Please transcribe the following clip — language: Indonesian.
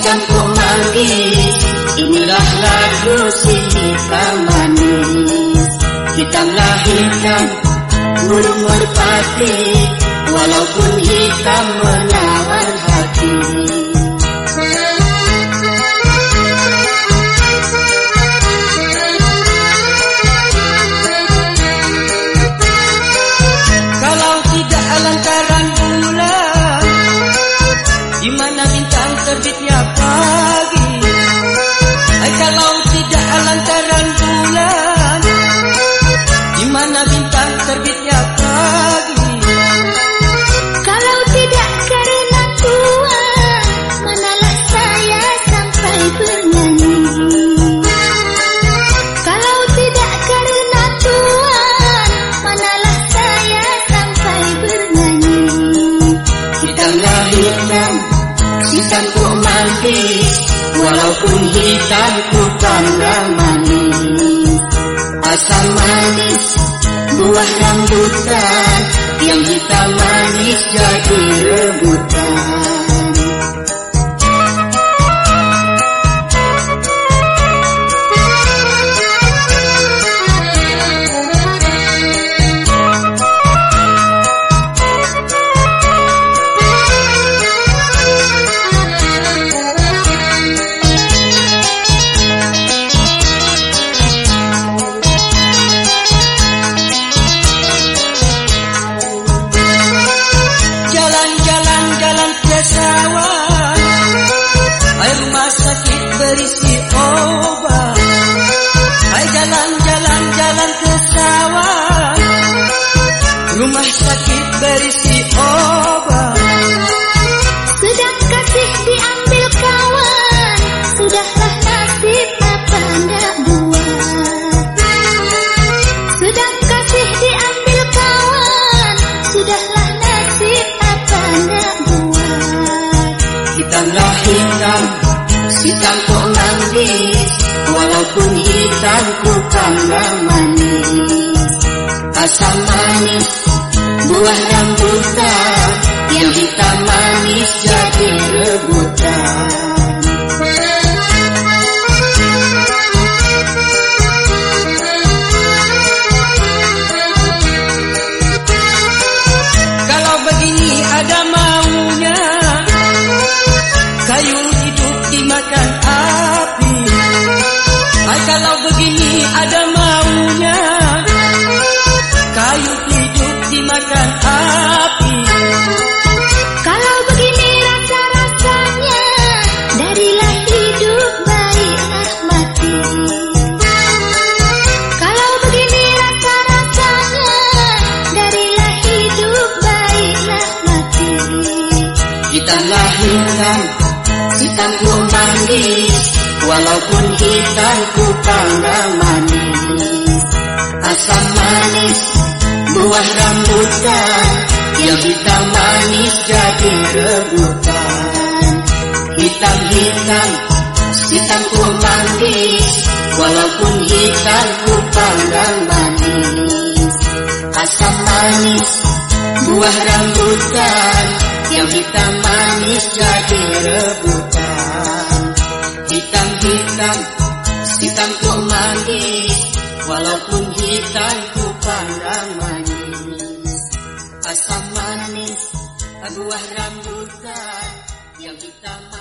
Kok manggis Inilah lagu si hitam manis Hitamlah hitam Burung merpati Walaupun hitam menawan hitam pandang manis Asam manis Buah rambutan. Yang hitam manis jadi Hitam kok manis Walaupun hitam ku pandang manis. Asam manis Buah rambutan Yang hitam manis Hitamlah hitam Hitam ku manis. Walaupun hitam ku pandang manis. Asam manis Buah rambutan Yang hitam manis jadi rebutan. Hitam-hitam Hitam ku manis. Walaupun hitam ku pandang manis. Asam manis Buah rambutan Yang hitam manis jadi rebutan. Hitam-hitam Hitam ku manis. Walaupun hitam ku pandang manis. Asam manis Buah rambutan. Yang hitam manis